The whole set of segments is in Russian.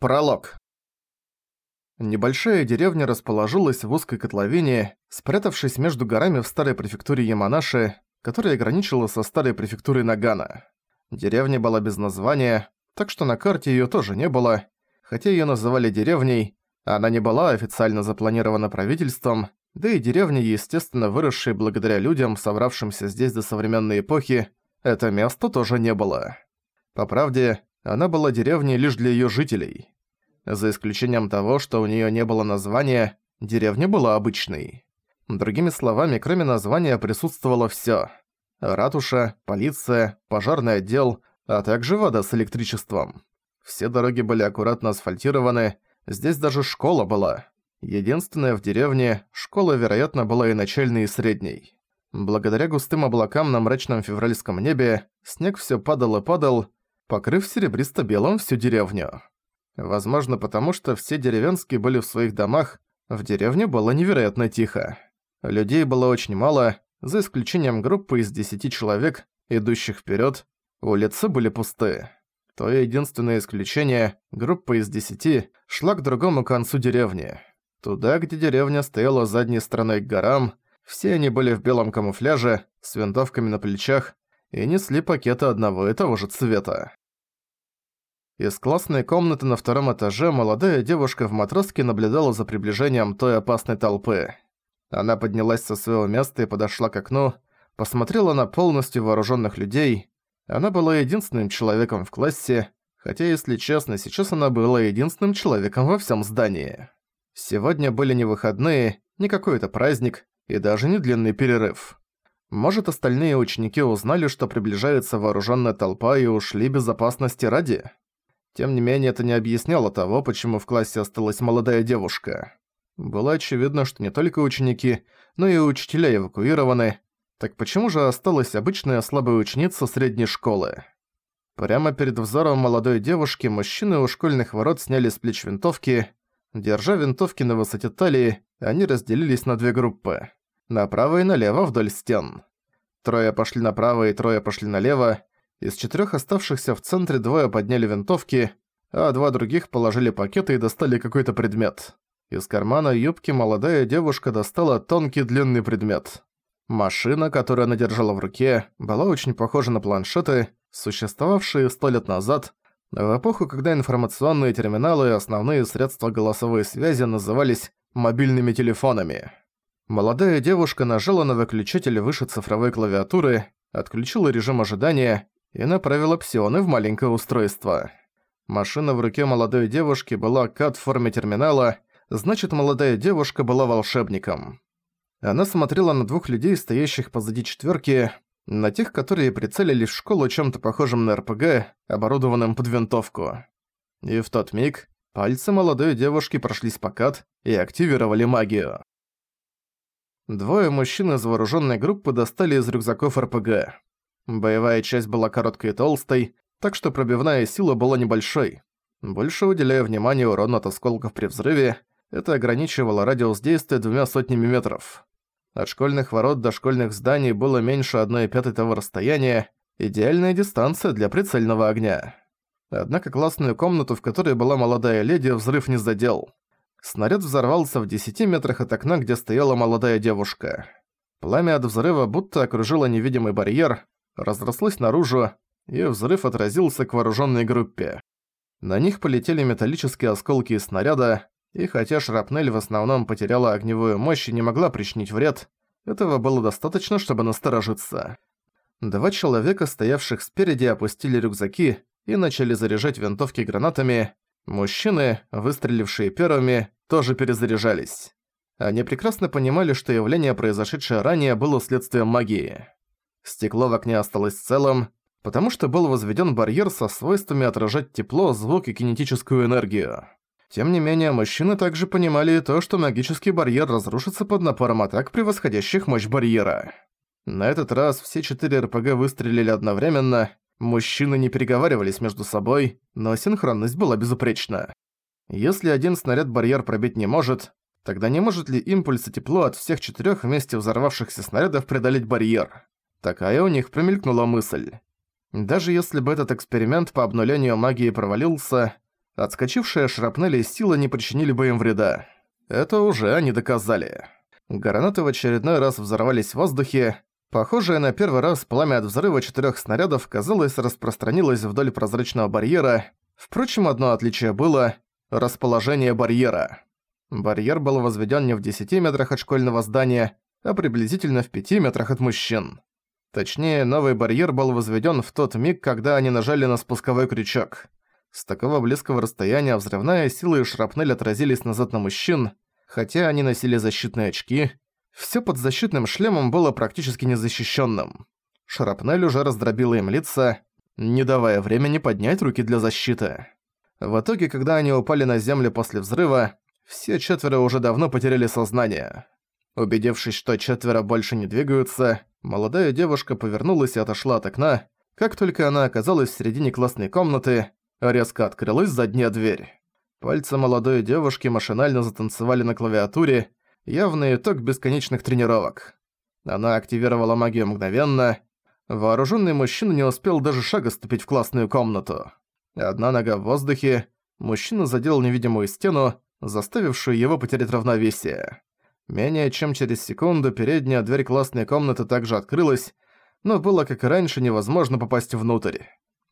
Пролог. Небольшая деревня расположилась в узкой котловине, спрятавшись между горами в старой префектуре Яманаши, которая граничила со старой префектурой Нагана. Деревня была без названия, так что на карте её тоже не было, хотя её называли деревней, она не была официально запланирована правительством, да и деревня, естественно, выросшая благодаря людям, собравшимся здесь до современной эпохи, это место тоже не было. По правде, она была деревней лишь для её жителей. За исключением того, что у неё не было названия, деревня была обычной. Другими словами, кроме названия присутствовало всё. Ратуша, полиция, пожарный отдел, а также вода с электричеством. Все дороги были аккуратно асфальтированы, здесь даже школа была. Единственная в деревне, школа, вероятно, была и начальной, и средней. Благодаря густым облакам на мрачном февральском небе, снег всё падал и падал, покрыв серебристо-белым всю деревню. Возможно, потому что все деревенские были в своих домах, в деревне было невероятно тихо. Людей было очень мало, за исключением группы из десяти человек, идущих вперед, улицы были пусты. То единственное исключение, группа из десяти, шла к другому концу деревни. Туда, где деревня стояла задней стороной к горам, все они были в белом камуфляже, с винтовками на плечах и несли пакеты одного и того же цвета. Из классной комнаты на втором этаже молодая девушка в матроске наблюдала за приближением той опасной толпы. Она поднялась со своего места и подошла к окну, посмотрела на полностью вооруженных людей. Она была единственным человеком в классе, хотя, если честно, сейчас она была единственным человеком во всем здании. Сегодня были не выходные, не какой-то праздник и даже не длинный перерыв. Может, остальные ученики узнали, что приближается вооруженная толпа и ушли безопасности ради? Тем не менее, это не объясняло того, почему в классе осталась молодая девушка. Было очевидно, что не только ученики, но и учителя эвакуированы. Так почему же осталась обычная слабая ученица средней школы? Прямо перед взором молодой девушки мужчины у школьных ворот сняли с плеч винтовки. Держа винтовки на высоте талии, они разделились на две группы. Направо и налево вдоль стен. Трое пошли направо и трое пошли налево, из четырёх оставшихся в центре двое подняли винтовки, а два других положили пакеты и достали какой-то предмет. Из кармана юбки молодая девушка достала тонкий длинный предмет. Машина, которую она держала в руке, была очень похожа на планшеты, существовавшие сто лет назад, в эпоху, когда информационные терминалы и основные средства голосовой связи назывались мобильными телефонами. Молодая девушка нажала на выключатель выше цифровой клавиатуры, отключила режим ожидания и направила псионы в маленькое устройство. Машина в руке молодой девушки была кат в форме терминала, значит, молодая девушка была волшебником. Она смотрела на двух людей, стоящих позади четверки, на тех, которые прицелились в школу чем-то похожим на РПГ, оборудованным под винтовку. И в тот миг пальцы молодой девушки прошлись по кат и активировали магию. Двое мужчин из вооруженной группы достали из рюкзаков РПГ. Боевая часть была короткой и толстой, так что пробивная сила была небольшой. Больше уделяя внимание урону от осколков при взрыве, это ограничивало радиус действия двумя сотнями метров. От школьных ворот до школьных зданий было меньше 1 пятой того расстояния, идеальная дистанция для прицельного огня. Однако классную комнату, в которой была молодая леди, взрыв не задел. Снаряд взорвался в 10 метрах от окна, где стояла молодая девушка. Пламя от взрыва будто окружило невидимый барьер, разрослось наружу, и взрыв отразился к вооруженной группе. На них полетели металлические осколки из снаряда, и хотя шрапнель в основном потеряла огневую мощь и не могла причинить вред, этого было достаточно, чтобы насторожиться. Два человека, стоявших спереди, опустили рюкзаки и начали заряжать винтовки гранатами. Мужчины, выстрелившие первыми, тоже перезаряжались. Они прекрасно понимали, что явление, произошедшее ранее, было следствием магии. Стекло в окне осталось целым, потому что был возведен барьер со свойствами отражать тепло, звук и кинетическую энергию. Тем не менее, мужчины также понимали то, что магический барьер разрушится под напором атак, превосходящих мощь барьера. На этот раз все четыре РПГ выстрелили одновременно, мужчины не переговаривались между собой, но синхронность была безупречна. Если один снаряд барьер пробить не может, тогда не может ли импульс и тепло от всех четырёх вместе взорвавшихся снарядов преодолеть барьер? Такая у них промелькнула мысль. Даже если бы этот эксперимент по обнулению магии провалился, Отскочившая шрапнель и сила не причинили бы им вреда. Это уже они доказали. Гранаты в очередной раз взорвались в воздухе. Похожее на первый раз пламя от взрыва четырёх снарядов, казалось, распространилось вдоль прозрачного барьера. Впрочем, одно отличие было – расположение барьера. Барьер был возведен не в 10 метрах от школьного здания, а приблизительно в 5 метрах от мужчин. Точнее, новый барьер был возведен в тот миг, когда они нажали на спусковой крючок. С такого близкого расстояния взрывная сила и шрапнель отразились назад на мужчин, хотя они носили защитные очки. Всё под защитным шлемом было практически незащищенным. Шрапнель уже раздробила им лица, не давая времени поднять руки для защиты. В итоге, когда они упали на землю после взрыва, все четверо уже давно потеряли сознание. Убедившись, что четверо больше не двигаются, молодая девушка повернулась и отошла от окна. Как только она оказалась в середине классной комнаты, резко открылась задняя дверь. Пальцы молодой девушки машинально затанцевали на клавиатуре, явный итог бесконечных тренировок. Она активировала магию мгновенно. Вооруженный мужчина не успел даже шага ступить в классную комнату. Одна нога в воздухе, мужчина задел невидимую стену, заставившую его потерять равновесие. Менее чем через секунду передняя дверь классной комнаты также открылась, но было, как и раньше, невозможно попасть внутрь.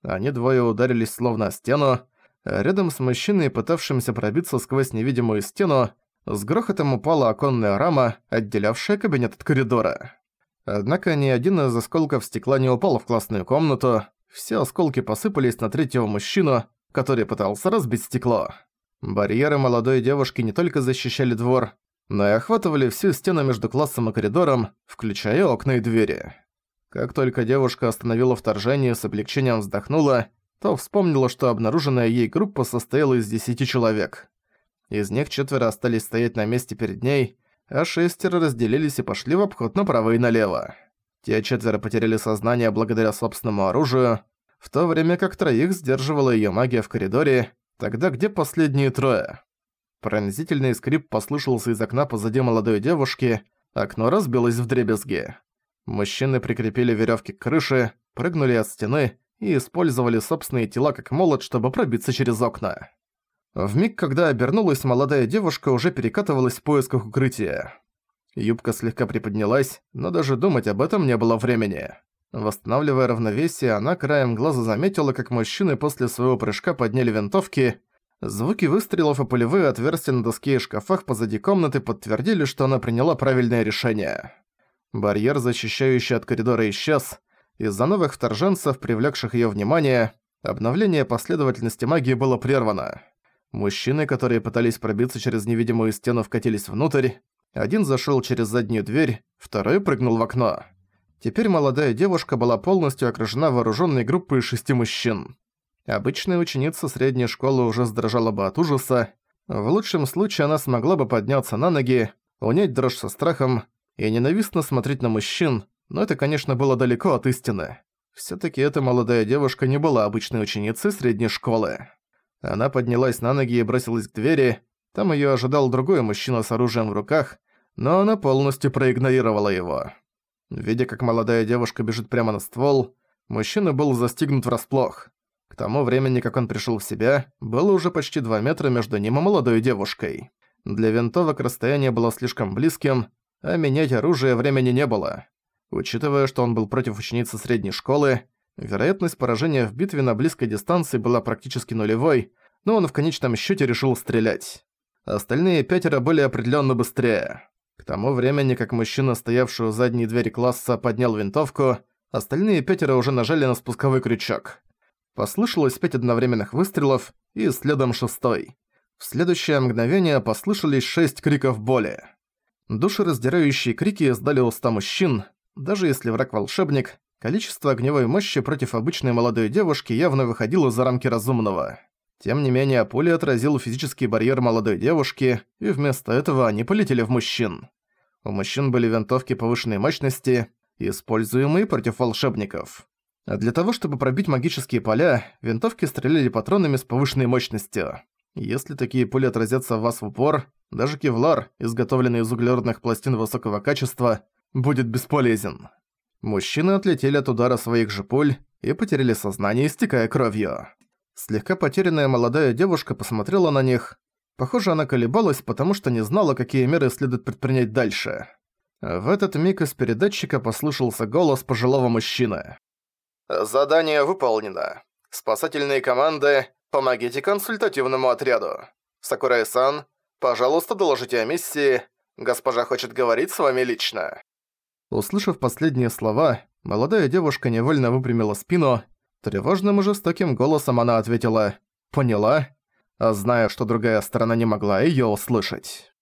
Они двое ударились словно о стену, рядом с мужчиной, пытавшимся пробиться сквозь невидимую стену, с грохотом упала оконная рама, отделявшая кабинет от коридора. Однако ни один из осколков стекла не упал в классную комнату, все осколки посыпались на третьего мужчину, который пытался разбить стекло. Барьеры молодой девушки не только защищали двор, но и охватывали всю стену между классом и коридором, включая окна и двери. Как только девушка остановила вторжение и с облегчением вздохнула, то вспомнила, что обнаруженная ей группа состояла из десяти человек. Из них четверо остались стоять на месте перед ней, а шестеро разделились и пошли в обход направо и налево. Те четверо потеряли сознание благодаря собственному оружию, в то время как троих сдерживала её магия в коридоре, тогда где последние трое? Пронзительный скрип послышался из окна позади молодой девушки, окно разбилось в дребезги. Мужчины прикрепили веревки к крыше, прыгнули от стены и использовали собственные тела как молот, чтобы пробиться через окна. В миг, когда обернулась, молодая девушка уже перекатывалась в поисках укрытия. Юбка слегка приподнялась, но даже думать об этом не было времени. Восстанавливая равновесие, она краем глаза заметила, как мужчины после своего прыжка подняли винтовки Звуки выстрелов и пулевые отверстия на доске и шкафах позади комнаты подтвердили, что она приняла правильное решение. Барьер, защищающий от коридора, исчез. Из-за новых вторженцев, привлекших её внимание, обновление последовательности магии было прервано. Мужчины, которые пытались пробиться через невидимую стену, вкатились внутрь. Один зашёл через заднюю дверь, второй прыгнул в окно. Теперь молодая девушка была полностью окружена вооружённой группой шести мужчин. Обычная ученица средней школы уже сдрожала бы от ужаса. В лучшем случае она смогла бы подняться на ноги, унять дрожь со страхом и ненавистно смотреть на мужчин, но это, конечно, было далеко от истины. Всё-таки эта молодая девушка не была обычной ученицей средней школы. Она поднялась на ноги и бросилась к двери. Там её ожидал другой мужчина с оружием в руках, но она полностью проигнорировала его. Видя, как молодая девушка бежит прямо на ствол, мужчина был застигнут врасплох. К тому времени, как он пришел в себя, было уже почти 2 метра между ним и молодой девушкой. Для винтовок расстояние было слишком близким, а менять оружие времени не было. Учитывая, что он был против ученицы средней школы, вероятность поражения в битве на близкой дистанции была практически нулевой, но он в конечном счете решил стрелять. Остальные пятеро были определенно быстрее. К тому времени, как мужчина, стоявший у задней двери класса, поднял винтовку, остальные пятеро уже нажали на спусковой крючок. Послышалось пять одновременных выстрелов и следом шестой. В следующее мгновение послышались шесть криков боли. Душераздирающие крики издали уста мужчин. Даже если враг волшебник, количество огневой мощи против обычной молодой девушки явно выходило за рамки разумного. Тем не менее, пуля отразил физический барьер молодой девушки, и вместо этого они полетели в мужчин. У мужчин были винтовки повышенной мощности, используемые против волшебников. А для того, чтобы пробить магические поля, винтовки стреляли патронами с повышенной мощностью. Если такие пули отразятся в вас в упор, даже кевлар, изготовленный из углеродных пластин высокого качества, будет бесполезен. Мужчины отлетели от удара своих же пуль и потеряли сознание, истекая кровью. Слегка потерянная молодая девушка посмотрела на них. Похоже, она колебалась, потому что не знала, какие меры следует предпринять дальше. В этот миг из передатчика послышался голос пожилого мужчины. «Задание выполнено. Спасательные команды, помогите консультативному отряду. Сакурай-сан, пожалуйста, доложите о миссии. Госпожа хочет говорить с вами лично». Услышав последние слова, молодая девушка невольно выпрямила спину. Тревожным и жестоким голосом она ответила «Поняла», а зная, что другая сторона не могла её услышать.